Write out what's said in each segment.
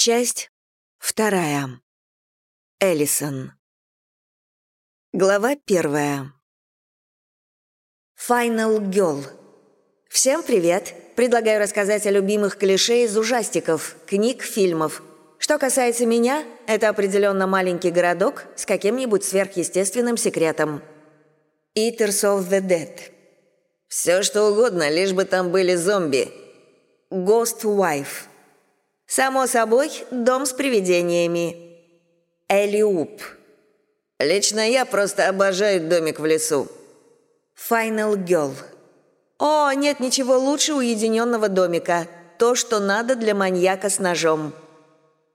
Часть вторая. Эллисон. Глава первая. Final Girl. Всем привет! Предлагаю рассказать о любимых клише из ужастиков, книг, фильмов. Что касается меня, это определенно маленький городок с каким-нибудь сверхъестественным секретом. Eaters of the Dead. Все что угодно, лишь бы там были зомби. Ghost Wife. Само собой, дом с привидениями. Элиуп. Лично я просто обожаю домик в лесу. Final Girl. О, нет ничего лучше уединенного домика. То, что надо для маньяка с ножом.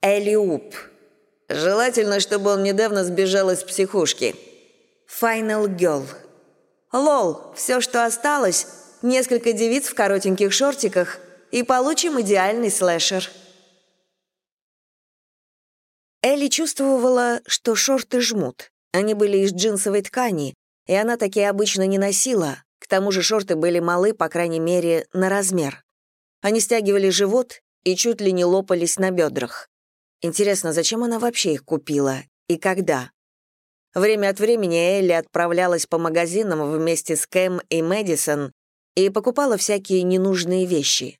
Элиуп. Желательно, чтобы он недавно сбежал из психушки. Final Girl. Лол, все, что осталось, несколько девиц в коротеньких шортиках, и получим идеальный слэшер. Элли чувствовала, что шорты жмут. Они были из джинсовой ткани, и она такие обычно не носила. К тому же шорты были малы, по крайней мере, на размер. Они стягивали живот и чуть ли не лопались на бедрах. Интересно, зачем она вообще их купила? И когда? Время от времени Элли отправлялась по магазинам вместе с Кэм и Мэдисон и покупала всякие ненужные вещи.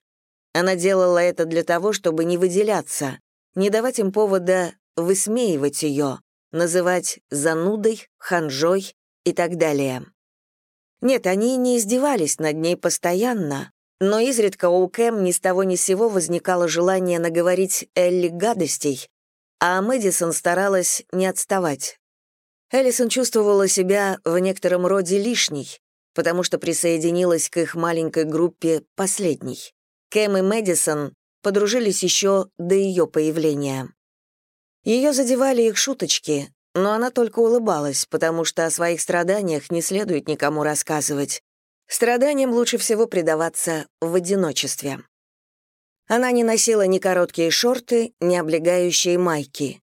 Она делала это для того, чтобы не выделяться, не давать им повода высмеивать ее, называть занудой, ханжой и так далее. Нет, они не издевались над ней постоянно, но изредка у Кэм ни с того ни с сего возникало желание наговорить Элли гадостей, а Мэдисон старалась не отставать. Эллисон чувствовала себя в некотором роде лишней, потому что присоединилась к их маленькой группе последней. Кэм и Мэдисон подружились еще до ее появления. Ее задевали их шуточки, но она только улыбалась, потому что о своих страданиях не следует никому рассказывать. Страданиям лучше всего предаваться в одиночестве. Она не носила ни короткие шорты, ни облегающие майки.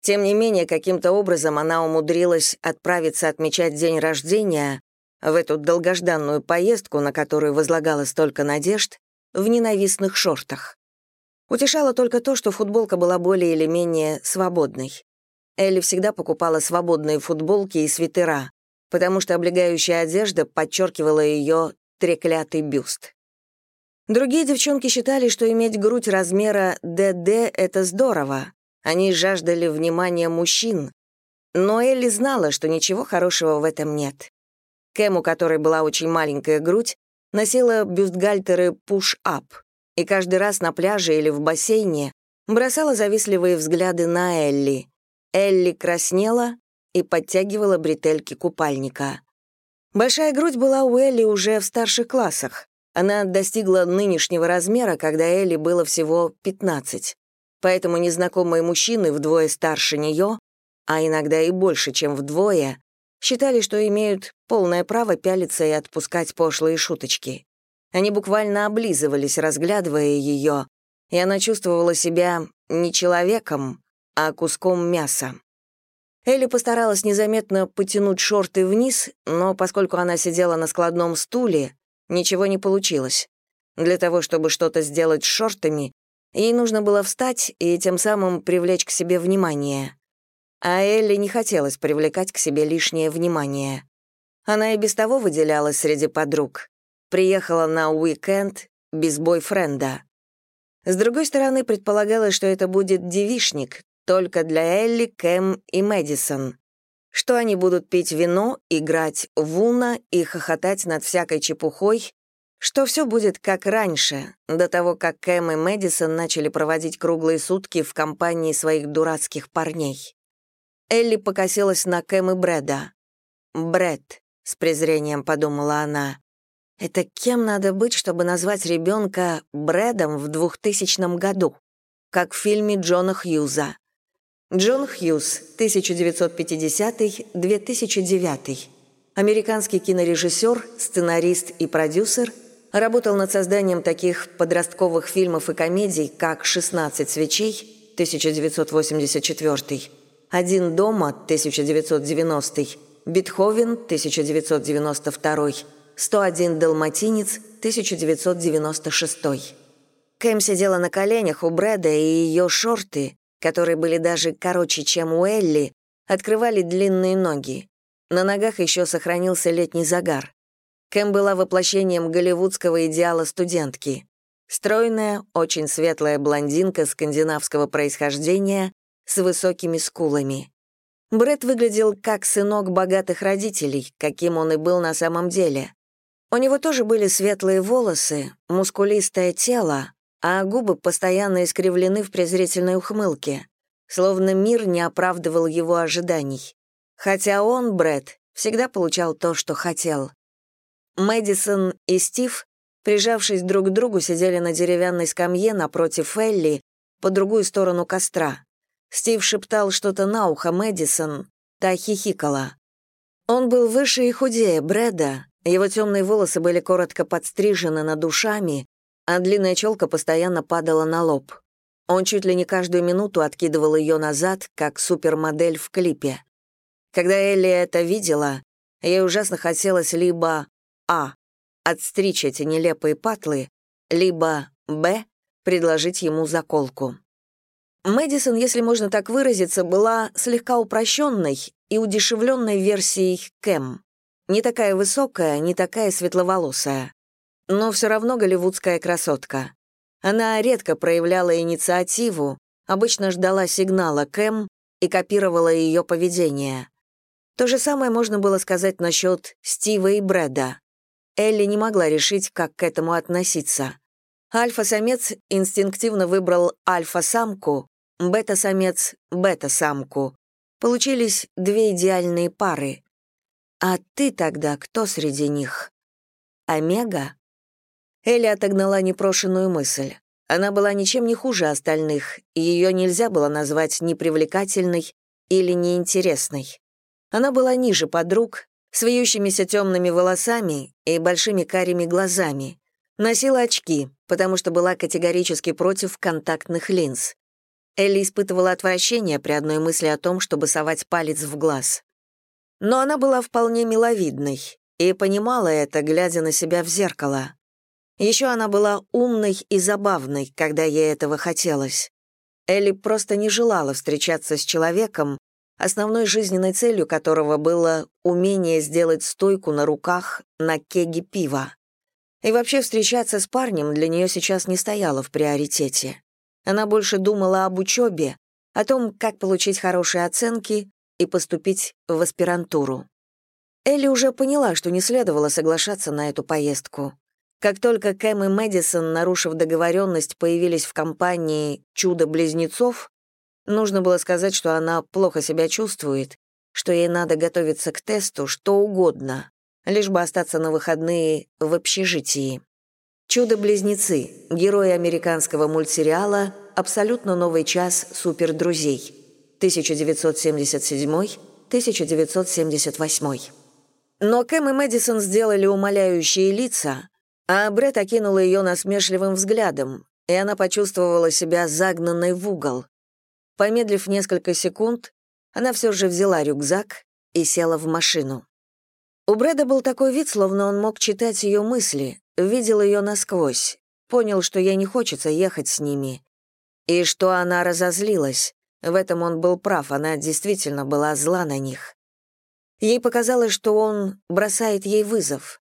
Тем не менее, каким-то образом она умудрилась отправиться отмечать день рождения в эту долгожданную поездку, на которую возлагала столько надежд, в ненавистных шортах. Утешало только то, что футболка была более или менее свободной. Элли всегда покупала свободные футболки и свитера, потому что облегающая одежда подчеркивала ее треклятый бюст. Другие девчонки считали, что иметь грудь размера ДД — это здорово. Они жаждали внимания мужчин. Но Элли знала, что ничего хорошего в этом нет. Кэм, у которой была очень маленькая грудь, носила бюстгальтеры push-up и каждый раз на пляже или в бассейне бросала завистливые взгляды на Элли. Элли краснела и подтягивала бретельки купальника. Большая грудь была у Элли уже в старших классах. Она достигла нынешнего размера, когда Элли было всего 15. Поэтому незнакомые мужчины вдвое старше нее, а иногда и больше, чем вдвое, считали, что имеют полное право пялиться и отпускать пошлые шуточки. Они буквально облизывались, разглядывая ее, и она чувствовала себя не человеком, а куском мяса. Элли постаралась незаметно потянуть шорты вниз, но поскольку она сидела на складном стуле, ничего не получилось. Для того, чтобы что-то сделать с шортами, ей нужно было встать и тем самым привлечь к себе внимание. А Элли не хотелось привлекать к себе лишнее внимание. Она и без того выделялась среди подруг приехала на уикенд без бойфренда. С другой стороны, предполагалось, что это будет девишник, только для Элли, Кэм и Мэдисон. Что они будут пить вино, играть в уна и хохотать над всякой чепухой, что все будет как раньше, до того, как Кэм и Мэдисон начали проводить круглые сутки в компании своих дурацких парней. Элли покосилась на Кэм и Брэда. «Брэд», — с презрением подумала она. Это кем надо быть, чтобы назвать ребенка Брэдом в 2000 году? Как в фильме Джона Хьюза. Джон Хьюз, 1950-2009. Американский кинорежиссер, сценарист и продюсер, работал над созданием таких подростковых фильмов и комедий, как «16 свечей» 1984, «Один дома» 1990, «Бетховен» 1992, 101 Далматинец, 1996. Кэм сидела на коленях у Брэда, и ее шорты, которые были даже короче, чем у Элли, открывали длинные ноги. На ногах еще сохранился летний загар. Кэм была воплощением голливудского идеала студентки. Стройная, очень светлая блондинка скандинавского происхождения с высокими скулами. Брэд выглядел как сынок богатых родителей, каким он и был на самом деле. У него тоже были светлые волосы, мускулистое тело, а губы постоянно искривлены в презрительной ухмылке, словно мир не оправдывал его ожиданий. Хотя он, Брэд, всегда получал то, что хотел. Мэдисон и Стив, прижавшись друг к другу, сидели на деревянной скамье напротив Элли, по другую сторону костра. Стив шептал что-то на ухо Мэдисон, та хихикала. Он был выше и худее Брэда, его темные волосы были коротко подстрижены над ушами, а длинная челка постоянно падала на лоб. Он чуть ли не каждую минуту откидывал ее назад, как супермодель в клипе. Когда Элли это видела, ей ужасно хотелось либо а. Отстричь эти нелепые патлы, либо Б. Предложить ему заколку. Мэдисон, если можно так выразиться, была слегка упрощенной и удешевленной версией Кэм. Не такая высокая, не такая светловолосая. Но все равно голливудская красотка. Она редко проявляла инициативу, обычно ждала сигнала Кэм и копировала ее поведение. То же самое можно было сказать насчет Стива и Брэда. Элли не могла решить, как к этому относиться. Альфа-самец инстинктивно выбрал альфа-самку, бета-самец — бета-самку. Получились две идеальные пары. А ты тогда кто среди них? Омега? Элли отогнала непрошенную мысль. Она была ничем не хуже остальных, и ее нельзя было назвать непривлекательной или неинтересной. Она была ниже подруг, с вьющимися темными волосами и большими карими глазами. Носила очки, потому что была категорически против контактных линз. Элли испытывала отвращение при одной мысли о том, чтобы совать палец в глаз. Но она была вполне миловидной и понимала это, глядя на себя в зеркало. Еще она была умной и забавной, когда ей этого хотелось. Элли просто не желала встречаться с человеком, основной жизненной целью которого было умение сделать стойку на руках на кеге пива. И вообще встречаться с парнем для нее сейчас не стояло в приоритете. Она больше думала об учебе, о том, как получить хорошие оценки и поступить в аспирантуру. Элли уже поняла, что не следовало соглашаться на эту поездку. Как только Кэм и Мэдисон, нарушив договоренность, появились в компании «Чудо-близнецов», Нужно было сказать, что она плохо себя чувствует, что ей надо готовиться к тесту, что угодно, лишь бы остаться на выходные в общежитии. «Чудо-близнецы» — герои американского мультсериала «Абсолютно новый час супердрузей» 1977-1978. Но Кэм и Мэдисон сделали умоляющие лица, а Брэд окинула ее насмешливым взглядом, и она почувствовала себя загнанной в угол, Помедлив несколько секунд, она все же взяла рюкзак и села в машину. У Брэда был такой вид, словно он мог читать ее мысли, видел ее насквозь, понял, что ей не хочется ехать с ними, и что она разозлилась. В этом он был прав, она действительно была зла на них. Ей показалось, что он бросает ей вызов.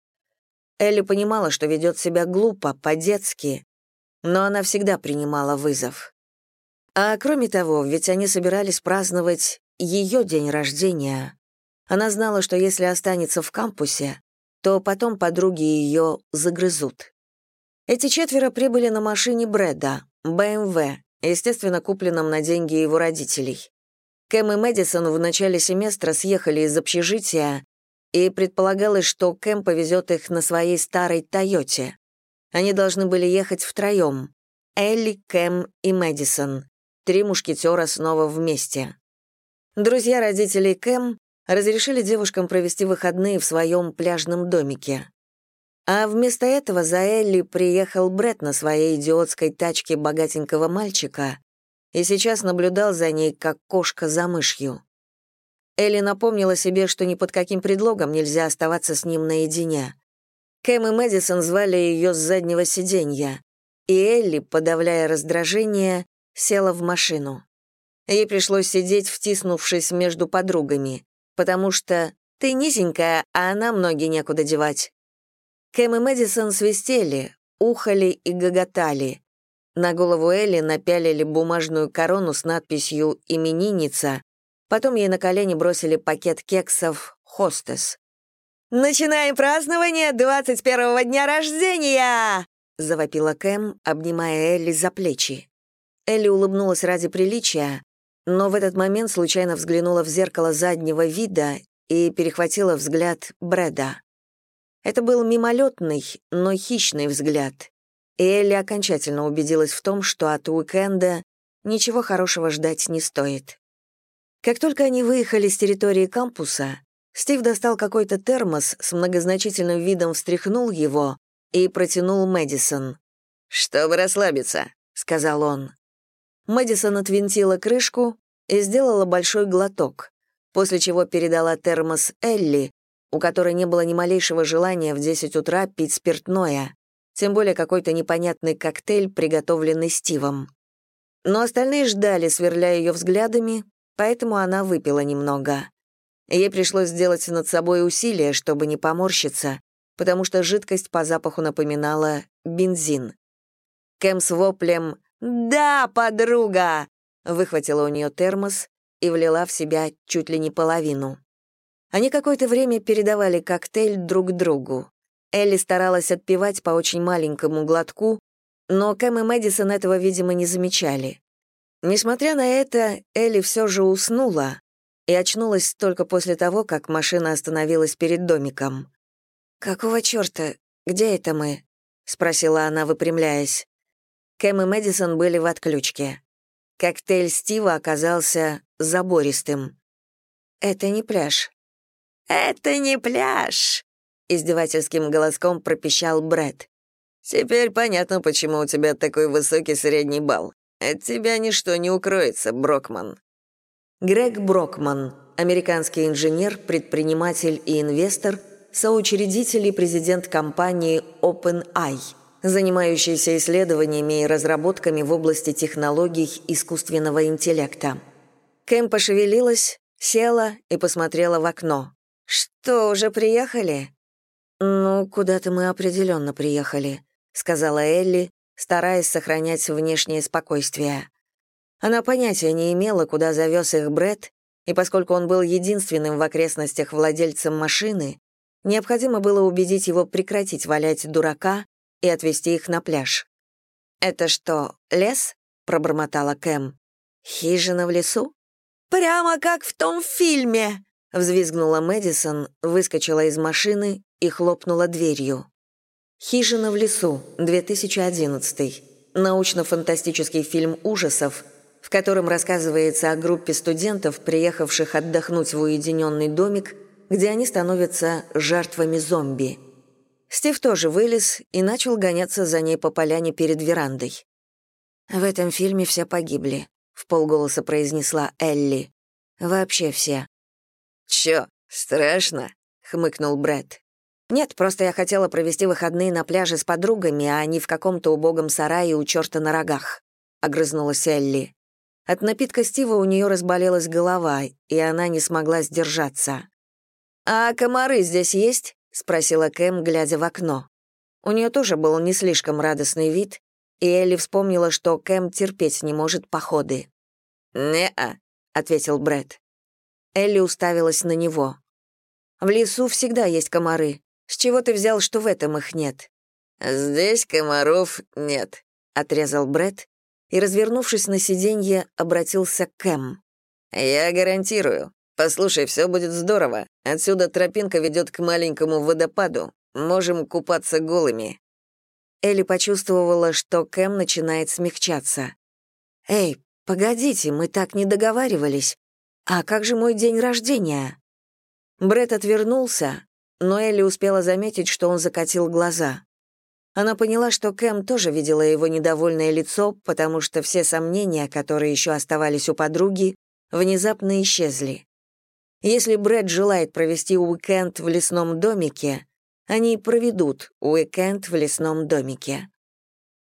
Элли понимала, что ведет себя глупо, по-детски, но она всегда принимала вызов. А кроме того, ведь они собирались праздновать ее день рождения. Она знала, что если останется в кампусе, то потом подруги ее загрызут. Эти четверо прибыли на машине Брэда, BMW, естественно, купленном на деньги его родителей. Кэм и Мэдисон в начале семестра съехали из общежития, и предполагалось, что Кэм повезет их на своей старой «Тойоте». Они должны были ехать втроем — Элли, Кэм и Мэдисон. Три мушкетера снова вместе. Друзья родителей Кэм разрешили девушкам провести выходные в своем пляжном домике. А вместо этого за Элли приехал Бред на своей идиотской тачке богатенького мальчика и сейчас наблюдал за ней, как кошка за мышью. Элли напомнила себе, что ни под каким предлогом нельзя оставаться с ним наедине. Кэм и Мэдисон звали ее с заднего сиденья. и Элли, подавляя раздражение, села в машину. Ей пришлось сидеть, втиснувшись между подругами, потому что ты низенькая, а она многие некуда девать. Кэм и Мэдисон свистели, ухали и гоготали. На голову Элли напялили бумажную корону с надписью «Именинница», потом ей на колени бросили пакет кексов «Хостес». «Начинаем празднование 21-го дня рождения!» — завопила Кэм, обнимая Элли за плечи. Элли улыбнулась ради приличия, но в этот момент случайно взглянула в зеркало заднего вида и перехватила взгляд Брэда. Это был мимолетный, но хищный взгляд. И Элли окончательно убедилась в том, что от уикенда ничего хорошего ждать не стоит. Как только они выехали с территории кампуса, Стив достал какой-то термос с многозначительным видом встряхнул его и протянул Мэдисон. «Чтобы расслабиться», — сказал он. Мэдисон отвинтила крышку и сделала большой глоток, после чего передала термос Элли, у которой не было ни малейшего желания в 10 утра пить спиртное, тем более какой-то непонятный коктейль, приготовленный Стивом. Но остальные ждали, сверляя ее взглядами, поэтому она выпила немного. Ей пришлось сделать над собой усилие, чтобы не поморщиться, потому что жидкость по запаху напоминала бензин. Кэм с воплем «Да, подруга!» выхватила у нее термос и влила в себя чуть ли не половину. Они какое-то время передавали коктейль друг другу. Элли старалась отпивать по очень маленькому глотку, но Кэм и Мэдисон этого, видимо, не замечали. Несмотря на это, Элли все же уснула, и очнулась только после того, как машина остановилась перед домиком. «Какого чёрта? Где это мы?» — спросила она, выпрямляясь. Кэм и Мэдисон были в отключке. Коктейль Стива оказался забористым. «Это не пляж». «Это не пляж», — издевательским голоском пропищал Брэд. «Теперь понятно, почему у тебя такой высокий средний балл. От тебя ничто не укроется, Брокман». Грег Брокман, американский инженер, предприниматель и инвестор, соучредитель и президент компании OpenAI, занимающийся исследованиями и разработками в области технологий искусственного интеллекта. Кэм пошевелилась, села и посмотрела в окно. «Что, уже приехали?» «Ну, куда-то мы определенно приехали», — сказала Элли, стараясь сохранять внешнее спокойствие. Она понятия не имела, куда завез их Бред, и поскольку он был единственным в окрестностях владельцем машины, необходимо было убедить его прекратить валять дурака и отвезти их на пляж. «Это что, лес?» — пробормотала Кэм. «Хижина в лесу?» «Прямо как в том фильме!» — взвизгнула Мэдисон, выскочила из машины и хлопнула дверью. «Хижина в лесу», 2011. Научно-фантастический фильм ужасов — в котором рассказывается о группе студентов, приехавших отдохнуть в уединенный домик, где они становятся жертвами зомби. Стив тоже вылез и начал гоняться за ней по поляне перед верандой. «В этом фильме все погибли», — в полголоса произнесла Элли. «Вообще все». «Чё, страшно?» — хмыкнул Брэд. «Нет, просто я хотела провести выходные на пляже с подругами, а не в каком-то убогом сарае у черта на рогах», — огрызнулась Элли. От напитка Стива у нее разболелась голова, и она не смогла сдержаться. «А комары здесь есть?» — спросила Кэм, глядя в окно. У нее тоже был не слишком радостный вид, и Элли вспомнила, что Кэм терпеть не может походы. «Не-а», — ответил Брэд. Элли уставилась на него. «В лесу всегда есть комары. С чего ты взял, что в этом их нет?» «Здесь комаров нет», — отрезал Брэд и, развернувшись на сиденье, обратился к Кэм. «Я гарантирую. Послушай, все будет здорово. Отсюда тропинка ведет к маленькому водопаду. Можем купаться голыми». Элли почувствовала, что Кэм начинает смягчаться. «Эй, погодите, мы так не договаривались. А как же мой день рождения?» Бред отвернулся, но Элли успела заметить, что он закатил глаза. Она поняла, что Кэм тоже видела его недовольное лицо, потому что все сомнения, которые еще оставались у подруги, внезапно исчезли. Если Брэд желает провести уикенд в лесном домике, они проведут уикенд в лесном домике.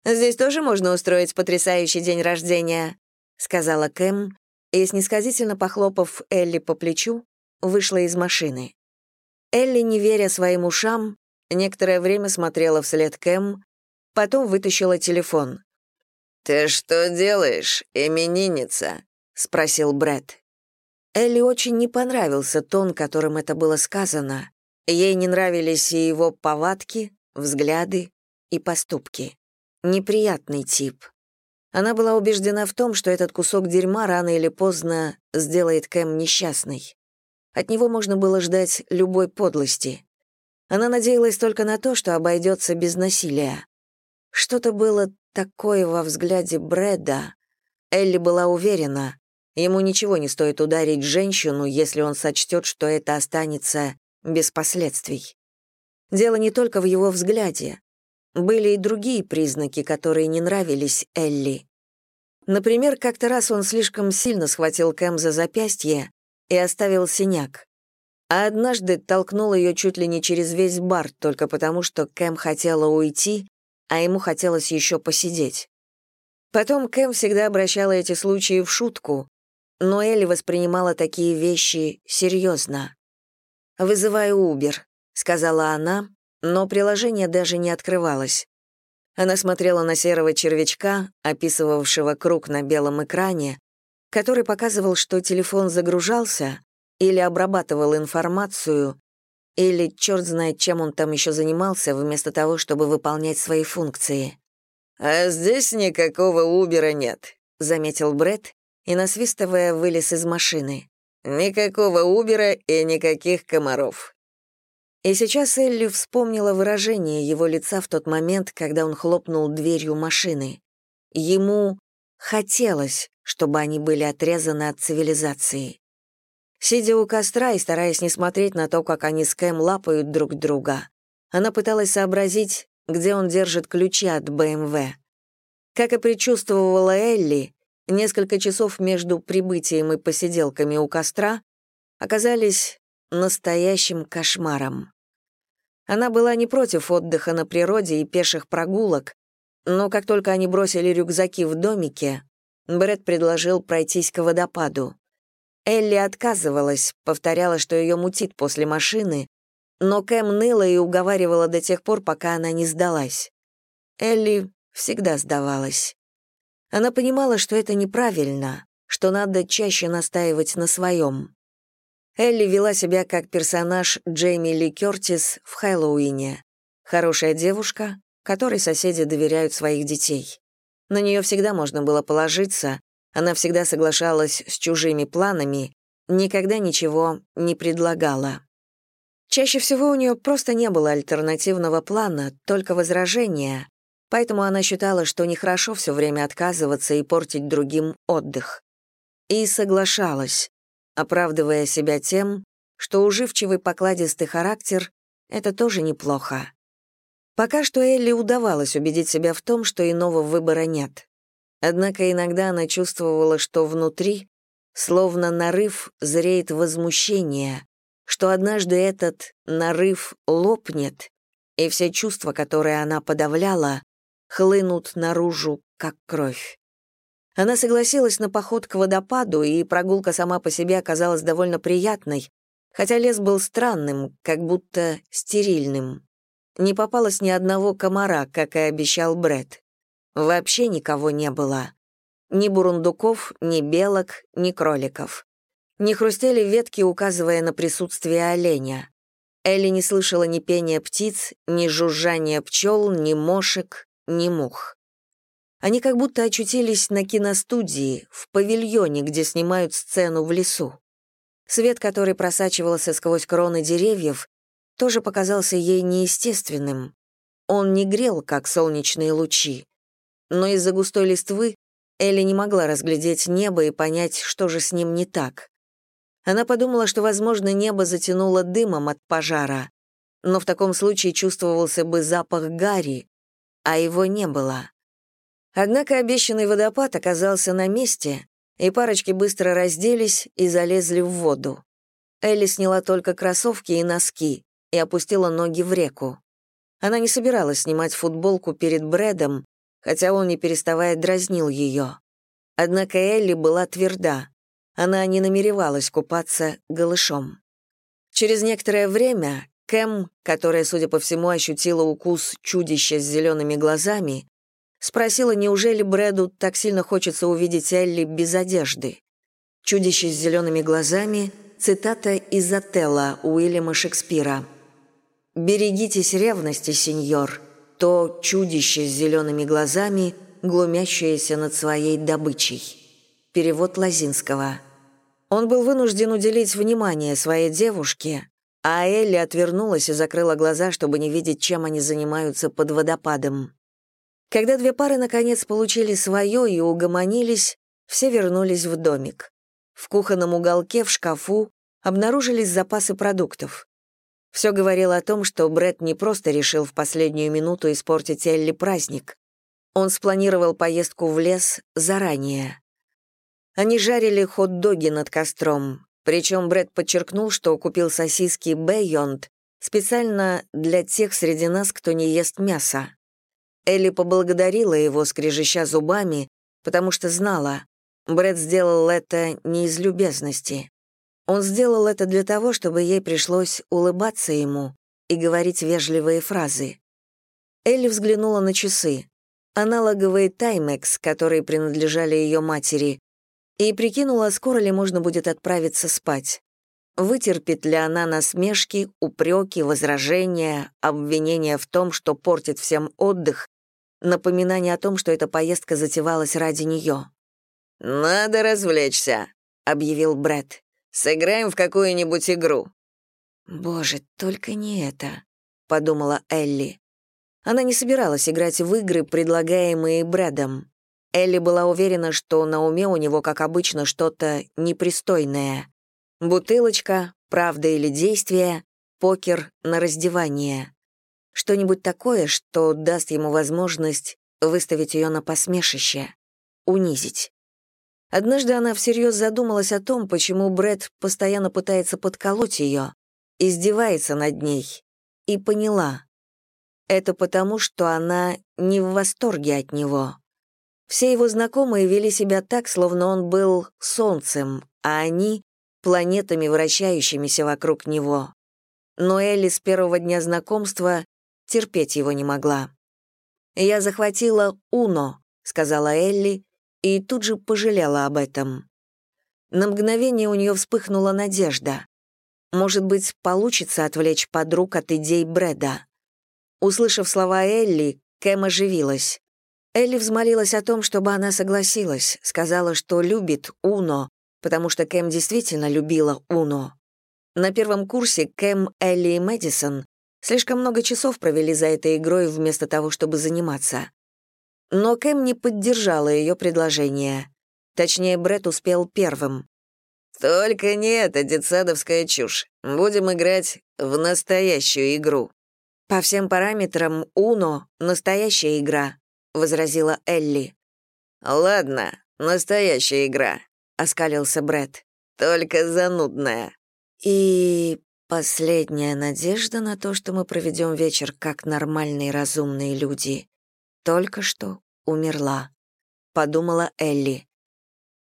«Здесь тоже можно устроить потрясающий день рождения», сказала Кэм, и, снисходительно похлопав Элли по плечу, вышла из машины. Элли, не веря своим ушам, некоторое время смотрела вслед Кэм, потом вытащила телефон. «Ты что делаешь, именинница?» — спросил Брэд. Элли очень не понравился тон, которым это было сказано. Ей не нравились и его повадки, взгляды и поступки. Неприятный тип. Она была убеждена в том, что этот кусок дерьма рано или поздно сделает Кэм несчастной. От него можно было ждать любой подлости. Она надеялась только на то, что обойдется без насилия. Что-то было такое во взгляде Брэда. Элли была уверена, ему ничего не стоит ударить женщину, если он сочтет, что это останется без последствий. Дело не только в его взгляде. Были и другие признаки, которые не нравились Элли. Например, как-то раз он слишком сильно схватил Кэм за запястье и оставил синяк. А однажды толкнул ее чуть ли не через весь бар, только потому что Кэм хотела уйти, а ему хотелось еще посидеть. Потом Кэм всегда обращала эти случаи в шутку, но Элли воспринимала такие вещи серьезно. «Вызываю Убер», — сказала она, но приложение даже не открывалось. Она смотрела на серого червячка, описывавшего круг на белом экране, который показывал, что телефон загружался или обрабатывал информацию, или черт знает, чем он там еще занимался, вместо того, чтобы выполнять свои функции. «А здесь никакого Убера нет», — заметил Бред и, насвистывая, вылез из машины. «Никакого Убера и никаких комаров. И сейчас Элли вспомнила выражение его лица в тот момент, когда он хлопнул дверью машины. Ему хотелось, чтобы они были отрезаны от цивилизации. Сидя у костра и стараясь не смотреть на то, как они с Кэм лапают друг друга, она пыталась сообразить, где он держит ключи от БМВ. Как и предчувствовала Элли, несколько часов между прибытием и посиделками у костра оказались настоящим кошмаром. Она была не против отдыха на природе и пеших прогулок, но как только они бросили рюкзаки в домике, Брэд предложил пройтись к водопаду. Элли отказывалась, повторяла, что ее мутит после машины, но Кэм ныла и уговаривала до тех пор, пока она не сдалась. Элли всегда сдавалась. Она понимала, что это неправильно, что надо чаще настаивать на своем. Элли вела себя как персонаж Джейми Ли Кёртис в «Хэллоуине». Хорошая девушка, которой соседи доверяют своих детей. На нее всегда можно было положиться, она всегда соглашалась с чужими планами, никогда ничего не предлагала. Чаще всего у нее просто не было альтернативного плана, только возражения, поэтому она считала, что нехорошо все время отказываться и портить другим отдых. И соглашалась, оправдывая себя тем, что уживчивый покладистый характер — это тоже неплохо. Пока что Элли удавалось убедить себя в том, что иного выбора нет. Однако иногда она чувствовала, что внутри, словно нарыв, зреет возмущение, что однажды этот нарыв лопнет, и все чувства, которые она подавляла, хлынут наружу, как кровь. Она согласилась на поход к водопаду, и прогулка сама по себе оказалась довольно приятной, хотя лес был странным, как будто стерильным. Не попалось ни одного комара, как и обещал Бред. Вообще никого не было. Ни бурундуков, ни белок, ни кроликов. Не хрустели ветки, указывая на присутствие оленя. Элли не слышала ни пения птиц, ни жужжания пчел, ни мошек, ни мух. Они как будто очутились на киностудии, в павильоне, где снимают сцену в лесу. Свет, который просачивался сквозь кроны деревьев, тоже показался ей неестественным. Он не грел, как солнечные лучи. Но из-за густой листвы Элли не могла разглядеть небо и понять, что же с ним не так. Она подумала, что, возможно, небо затянуло дымом от пожара, но в таком случае чувствовался бы запах гари, а его не было. Однако обещанный водопад оказался на месте, и парочки быстро разделись и залезли в воду. Элли сняла только кроссовки и носки и опустила ноги в реку. Она не собиралась снимать футболку перед Брэдом, хотя он, не переставая, дразнил ее. Однако Элли была тверда. Она не намеревалась купаться голышом. Через некоторое время Кэм, которая, судя по всему, ощутила укус чудища с зелеными глазами, спросила, неужели Брэду так сильно хочется увидеть Элли без одежды. Чудище с зелеными глазами — цитата из Отелла Уильяма Шекспира. «Берегитесь ревности, сеньор, то чудище с зелеными глазами, глумящееся над своей добычей». Перевод Лазинского. Он был вынужден уделить внимание своей девушке, а Элли отвернулась и закрыла глаза, чтобы не видеть, чем они занимаются под водопадом. Когда две пары наконец получили свое и угомонились, все вернулись в домик. В кухонном уголке в шкафу обнаружились запасы продуктов. Все говорило о том, что Бред не просто решил в последнюю минуту испортить Элли праздник. Он спланировал поездку в лес заранее. Они жарили хот-доги над костром, причем Брэд подчеркнул, что купил сосиски Бейонд специально для тех среди нас, кто не ест мясо. Элли поблагодарила его, скрежеща зубами, потому что знала, Брэд сделал это не из любезности. Он сделал это для того, чтобы ей пришлось улыбаться ему и говорить вежливые фразы. Элли взглянула на часы. Аналоговые Таймекс, которые принадлежали ее матери, и прикинула, скоро ли можно будет отправиться спать. Вытерпит ли она насмешки, упреки, возражения, обвинения в том, что портит всем отдых, напоминание о том, что эта поездка затевалась ради нее. «Надо развлечься», — объявил Брэд. «Сыграем в какую-нибудь игру». «Боже, только не это», — подумала Элли. Она не собиралась играть в игры, предлагаемые Брэдом. Элли была уверена, что на уме у него, как обычно, что-то непристойное. Бутылочка, правда или действие, покер на раздевание. Что-нибудь такое, что даст ему возможность выставить ее на посмешище, унизить. Однажды она всерьез задумалась о том, почему Брэд постоянно пытается подколоть ее, издевается над ней, и поняла. Это потому, что она не в восторге от него. Все его знакомые вели себя так, словно он был солнцем, а они — планетами, вращающимися вокруг него. Но Элли с первого дня знакомства терпеть его не могла. «Я захватила Уно», — сказала Элли, и тут же пожалела об этом. На мгновение у нее вспыхнула надежда. Может быть, получится отвлечь подруг от идей Брэда. Услышав слова Элли, Кэм оживилась. Элли взмолилась о том, чтобы она согласилась, сказала, что любит Уно, потому что Кэм действительно любила Уно. На первом курсе Кэм, Элли и Мэдисон слишком много часов провели за этой игрой вместо того, чтобы заниматься. Но Кэм не поддержала ее предложение. Точнее, Бред успел первым. «Только не это детсадовская чушь. Будем играть в настоящую игру». По всем параметрам Уно — настоящая игра, возразила Элли. «Ладно, настоящая игра», — оскалился Бред. «Только занудная». «И последняя надежда на то, что мы проведем вечер как нормальные разумные люди, только что умерла», — подумала Элли.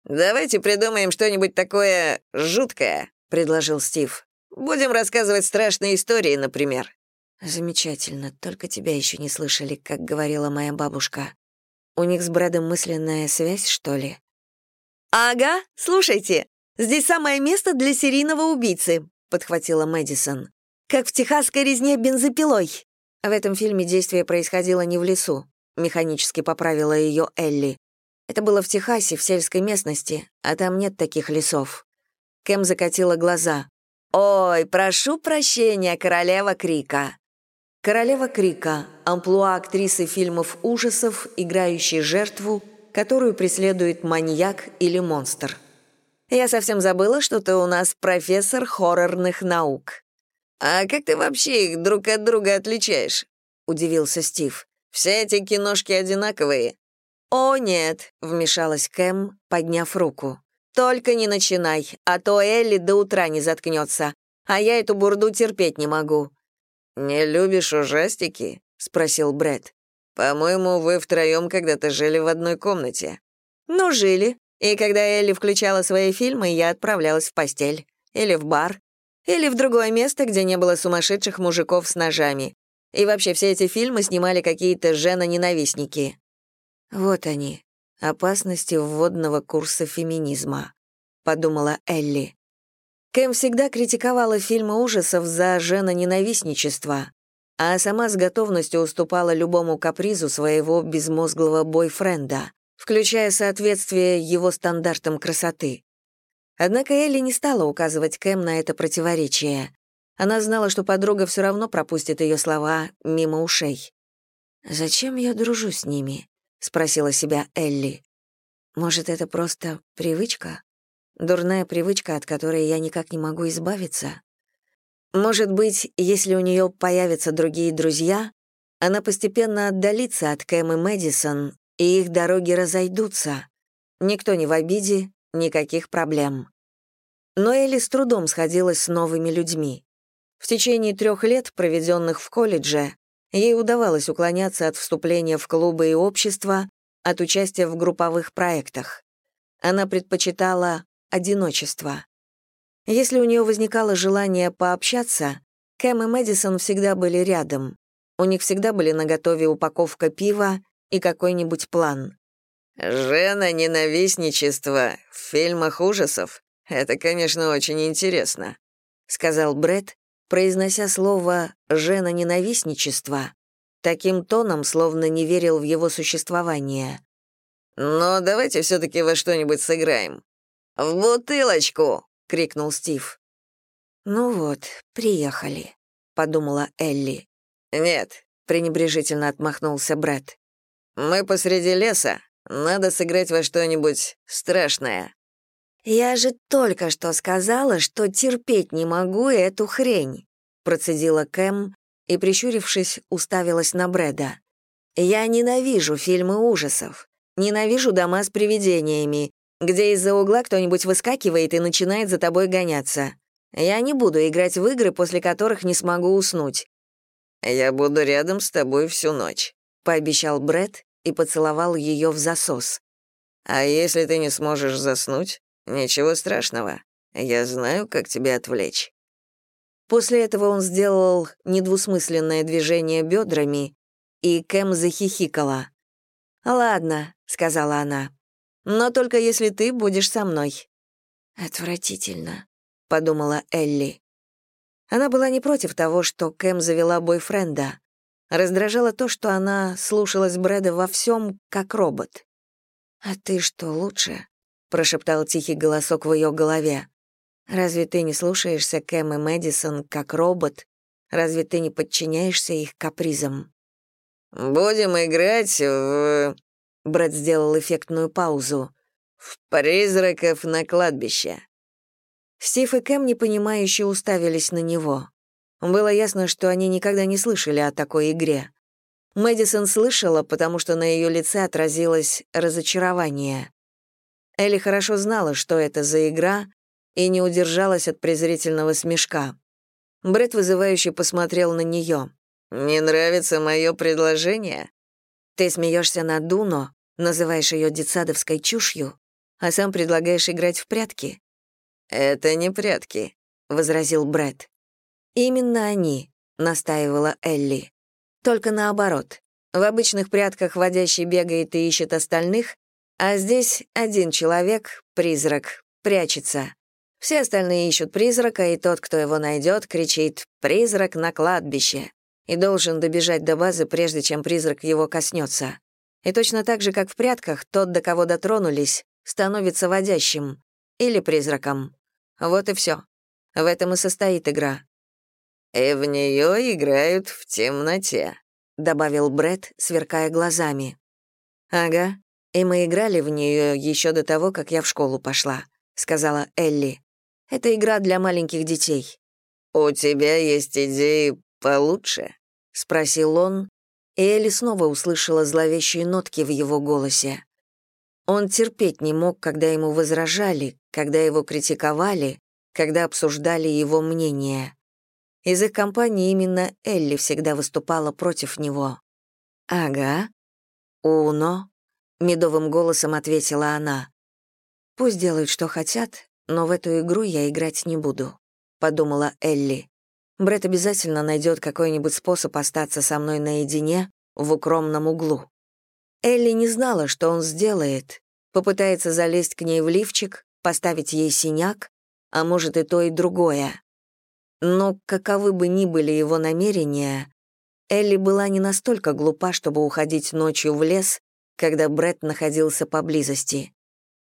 «Давайте придумаем что-нибудь такое жуткое», — предложил Стив. «Будем рассказывать страшные истории, например». «Замечательно, только тебя еще не слышали, как говорила моя бабушка. У них с Брэдом мысленная связь, что ли?» «Ага, слушайте, здесь самое место для серийного убийцы», — подхватила Мэдисон. «Как в техасской резне бензопилой». В этом фильме действие происходило не в лесу, механически поправила ее Элли. Это было в Техасе, в сельской местности, а там нет таких лесов. Кэм закатила глаза. «Ой, прошу прощения, королева Крика. Королева Крика — амплуа актрисы фильмов ужасов, играющей жертву, которую преследует маньяк или монстр. Я совсем забыла, что ты у нас профессор хоррорных наук. А как ты вообще их друг от друга отличаешь? удивился Стив. Все эти киношки одинаковые. О, нет, вмешалась Кэм, подняв руку. Только не начинай, а то Элли до утра не заткнется. А я эту бурду терпеть не могу. «Не любишь ужастики?» — спросил Бред. По-моему, вы втроем когда-то жили в одной комнате». «Ну, жили. И когда Элли включала свои фильмы, я отправлялась в постель. Или в бар. Или в другое место, где не было сумасшедших мужиков с ножами. И вообще все эти фильмы снимали какие-то жена-ненавистники». «Вот они, опасности вводного курса феминизма», — подумала Элли. Кэм всегда критиковала фильмы ужасов за женоненавистничество, а сама с готовностью уступала любому капризу своего безмозглого бойфренда, включая соответствие его стандартам красоты. Однако Элли не стала указывать Кэм на это противоречие. Она знала, что подруга все равно пропустит ее слова мимо ушей. «Зачем я дружу с ними?» — спросила себя Элли. «Может, это просто привычка? Дурная привычка, от которой я никак не могу избавиться?» Может быть, если у нее появятся другие друзья, она постепенно отдалится от Кэм и Мэдисон, и их дороги разойдутся. Никто не в обиде, никаких проблем. Но Элли с трудом сходилась с новыми людьми. В течение трех лет, проведенных в колледже, ей удавалось уклоняться от вступления в клубы и общества, от участия в групповых проектах. Она предпочитала одиночество. Если у нее возникало желание пообщаться, Кэм и Мэдисон всегда были рядом. У них всегда были наготове упаковка пива и какой-нибудь план. «Жена ненавистничество в фильмах ужасов? Это, конечно, очень интересно», — сказал Бред, произнося слово «жена ненавистничество» таким тоном, словно не верил в его существование. «Но давайте все таки во что-нибудь сыграем. В бутылочку!» — крикнул Стив. «Ну вот, приехали», — подумала Элли. «Нет», — пренебрежительно отмахнулся Брэд. «Мы посреди леса. Надо сыграть во что-нибудь страшное». «Я же только что сказала, что терпеть не могу эту хрень», — процедила Кэм и, прищурившись, уставилась на Брэда. «Я ненавижу фильмы ужасов. Ненавижу дома с привидениями где из-за угла кто-нибудь выскакивает и начинает за тобой гоняться. Я не буду играть в игры, после которых не смогу уснуть». «Я буду рядом с тобой всю ночь», — пообещал Бред и поцеловал ее в засос. «А если ты не сможешь заснуть, ничего страшного. Я знаю, как тебя отвлечь». После этого он сделал недвусмысленное движение бедрами, и Кэм захихикала. «Ладно», — сказала она, но только если ты будешь со мной». «Отвратительно», — подумала Элли. Она была не против того, что Кэм завела бойфренда. Раздражало то, что она слушалась Брэда во всем, как робот. «А ты что, лучше?» — прошептал тихий голосок в ее голове. «Разве ты не слушаешься Кэм и Мэдисон как робот? Разве ты не подчиняешься их капризам?» «Будем играть в...» Брэд сделал эффектную паузу. «В призраков на кладбище». Стив и Кэм непонимающе уставились на него. Было ясно, что они никогда не слышали о такой игре. Мэдисон слышала, потому что на ее лице отразилось разочарование. Элли хорошо знала, что это за игра, и не удержалась от презрительного смешка. Брэд вызывающе посмотрел на нее. «Не нравится мое предложение?» «Ты смеешься над Дуно, называешь ее детсадовской чушью, а сам предлагаешь играть в прятки». «Это не прятки», — возразил Брэд. «Именно они», — настаивала Элли. «Только наоборот. В обычных прятках водящий бегает и ищет остальных, а здесь один человек, призрак, прячется. Все остальные ищут призрака, и тот, кто его найдет, кричит «Призрак на кладбище!» и должен добежать до базы, прежде чем призрак его коснется. И точно так же, как в прятках, тот, до кого дотронулись, становится водящим или призраком. Вот и все. В этом и состоит игра. «И в нее играют в темноте», — добавил Бред, сверкая глазами. «Ага, и мы играли в нее еще до того, как я в школу пошла», — сказала Элли. «Это игра для маленьких детей». «У тебя есть идеи получше?» — спросил он, и Элли снова услышала зловещие нотки в его голосе. Он терпеть не мог, когда ему возражали, когда его критиковали, когда обсуждали его мнение. Из их компании именно Элли всегда выступала против него. «Ага. Уно», — медовым голосом ответила она. «Пусть делают, что хотят, но в эту игру я играть не буду», — подумала Элли. Бред обязательно найдет какой-нибудь способ остаться со мной наедине в укромном углу. Элли не знала, что он сделает. Попытается залезть к ней в лифчик, поставить ей синяк, а может и то, и другое. Но каковы бы ни были его намерения, Элли была не настолько глупа, чтобы уходить ночью в лес, когда Бред находился поблизости.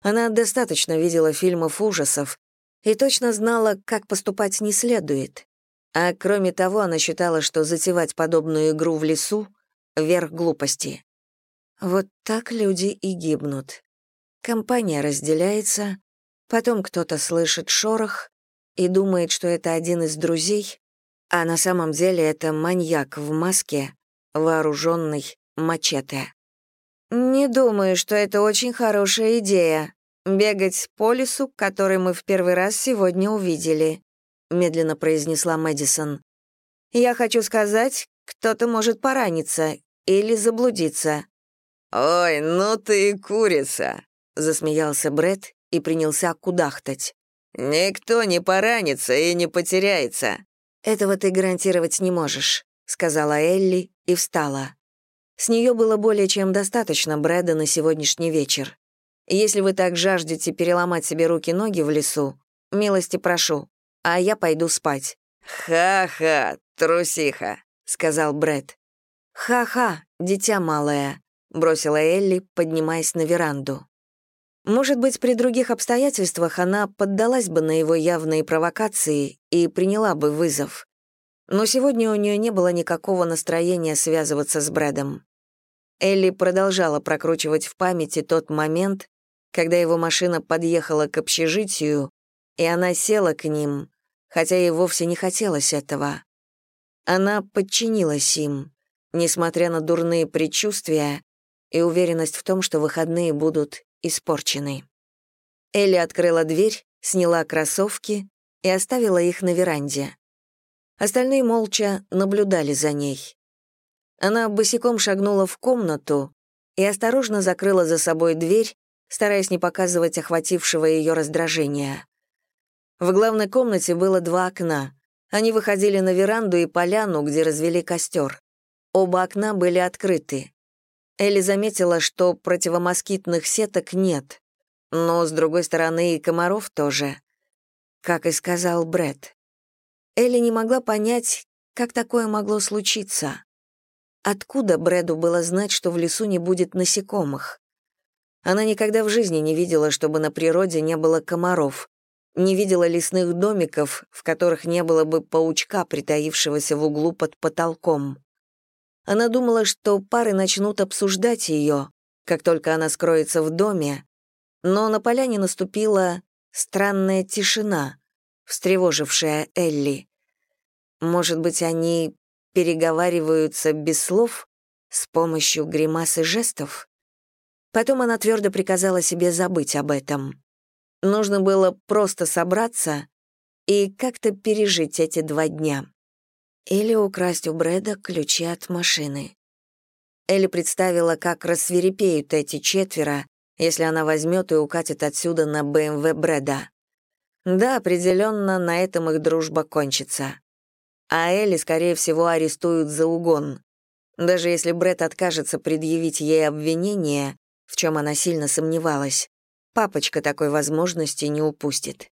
Она достаточно видела фильмов ужасов и точно знала, как поступать не следует. А кроме того, она считала, что затевать подобную игру в лесу — верх глупости. Вот так люди и гибнут. Компания разделяется, потом кто-то слышит шорох и думает, что это один из друзей, а на самом деле это маньяк в маске, вооруженный мачете. «Не думаю, что это очень хорошая идея — бегать по лесу, который мы в первый раз сегодня увидели», — медленно произнесла Мэдисон. «Я хочу сказать, кто-то может пораниться или заблудиться». «Ой, ну ты и курица», — засмеялся Бред и принялся кудахтать. «Никто не поранится и не потеряется». «Этого ты гарантировать не можешь», — сказала Элли и встала. С нее было более чем достаточно Брэда на сегодняшний вечер. Если вы так жаждете переломать себе руки-ноги в лесу, милости прошу, а я пойду спать». «Ха-ха, трусиха», — сказал Брэд. «Ха-ха, дитя малое», — бросила Элли, поднимаясь на веранду. Может быть, при других обстоятельствах она поддалась бы на его явные провокации и приняла бы вызов. Но сегодня у нее не было никакого настроения связываться с Брэдом. Элли продолжала прокручивать в памяти тот момент, когда его машина подъехала к общежитию, и она села к ним, хотя ей вовсе не хотелось этого. Она подчинилась им, несмотря на дурные предчувствия и уверенность в том, что выходные будут испорчены. Элли открыла дверь, сняла кроссовки и оставила их на веранде. Остальные молча наблюдали за ней. Она босиком шагнула в комнату и осторожно закрыла за собой дверь, стараясь не показывать охватившего ее раздражения. В главной комнате было два окна. Они выходили на веранду и поляну, где развели костер. Оба окна были открыты. Элли заметила, что противомоскитных сеток нет, но, с другой стороны, и комаров тоже. Как и сказал Бред. Элли не могла понять, как такое могло случиться. Откуда Брэду было знать, что в лесу не будет насекомых? Она никогда в жизни не видела, чтобы на природе не было комаров, не видела лесных домиков, в которых не было бы паучка, притаившегося в углу под потолком. Она думала, что пары начнут обсуждать ее, как только она скроется в доме, но на поляне наступила странная тишина, встревожившая Элли. Может быть, они переговариваются без слов, с помощью гримас и жестов? Потом она твердо приказала себе забыть об этом. Нужно было просто собраться и как-то пережить эти два дня. Или украсть у Брэда ключи от машины. Элли представила, как рассверепеют эти четверо, если она возьмет и укатит отсюда на БМВ Брэда. Да, определенно, на этом их дружба кончится. А Элли, скорее всего, арестуют за угон. Даже если Брэд откажется предъявить ей обвинение, в чем она сильно сомневалась, Папочка такой возможности не упустит.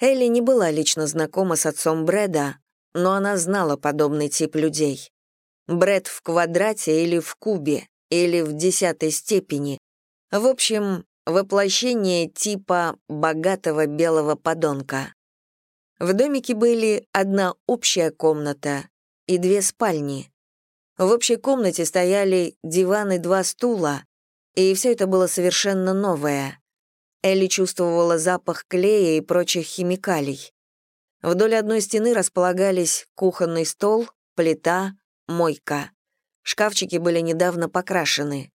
Элли не была лично знакома с отцом Брэда, но она знала подобный тип людей. Брэд в квадрате или в кубе, или в десятой степени. В общем, воплощение типа богатого белого подонка. В домике были одна общая комната и две спальни. В общей комнате стояли диван и два стула, и все это было совершенно новое. Элли чувствовала запах клея и прочих химикалий. Вдоль одной стены располагались кухонный стол, плита, мойка. Шкафчики были недавно покрашены.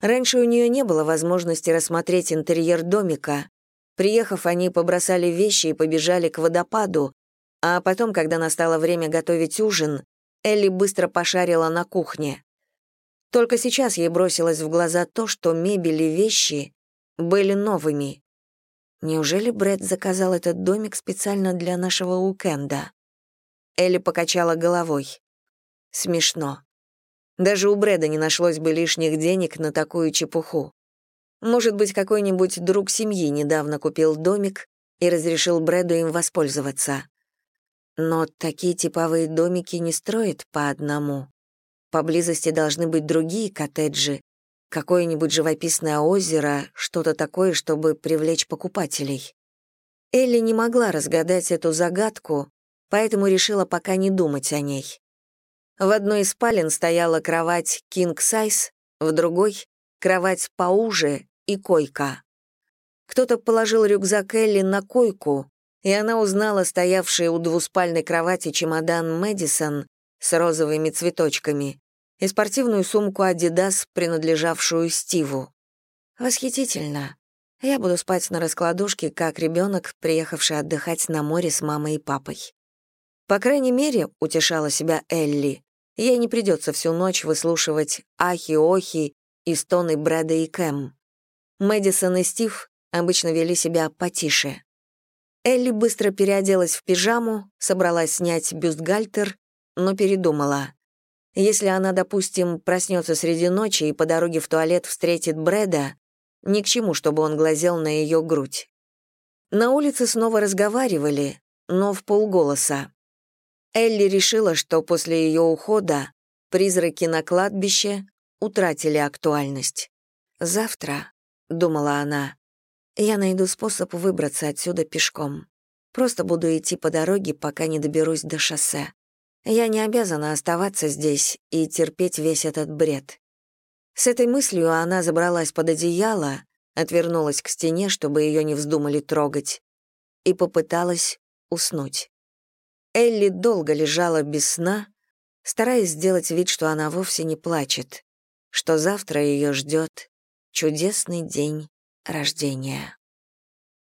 Раньше у нее не было возможности рассмотреть интерьер домика. Приехав, они побросали вещи и побежали к водопаду, а потом, когда настало время готовить ужин, Элли быстро пошарила на кухне. Только сейчас ей бросилось в глаза то, что мебель и вещи были новыми. Неужели Брэд заказал этот домик специально для нашего уикенда? Элли покачала головой. Смешно. Даже у Брэда не нашлось бы лишних денег на такую чепуху. Может быть, какой-нибудь друг семьи недавно купил домик и разрешил Брэду им воспользоваться. Но такие типовые домики не строят по одному. Поблизости должны быть другие коттеджи, какое-нибудь живописное озеро, что-то такое, чтобы привлечь покупателей. Элли не могла разгадать эту загадку, поэтому решила пока не думать о ней. В одной из спален стояла кровать king size, в другой — кровать поуже и койка. Кто-то положил рюкзак Элли на койку, и она узнала стоявший у двуспальной кровати чемодан Мэдисон с розовыми цветочками и спортивную сумку Adidas, принадлежавшую Стиву. Восхитительно. Я буду спать на раскладушке, как ребенок, приехавший отдыхать на море с мамой и папой. По крайней мере, утешала себя Элли, ей не придется всю ночь выслушивать ахи-охи и стоны Брэда и Кэм. Мэдисон и Стив обычно вели себя потише. Элли быстро переоделась в пижаму, собралась снять бюстгальтер, но передумала. Если она, допустим, проснется среди ночи и по дороге в туалет встретит Брэда, ни к чему, чтобы он глазел на ее грудь. На улице снова разговаривали, но в полголоса. Элли решила, что после ее ухода призраки на кладбище утратили актуальность. «Завтра», — думала она, я найду способ выбраться отсюда пешком. Просто буду идти по дороге, пока не доберусь до шоссе. Я не обязана оставаться здесь и терпеть весь этот бред. С этой мыслью она забралась под одеяло, отвернулась к стене, чтобы ее не вздумали трогать, и попыталась уснуть. Элли долго лежала без сна, стараясь сделать вид, что она вовсе не плачет, что завтра ее ждет чудесный день рождения.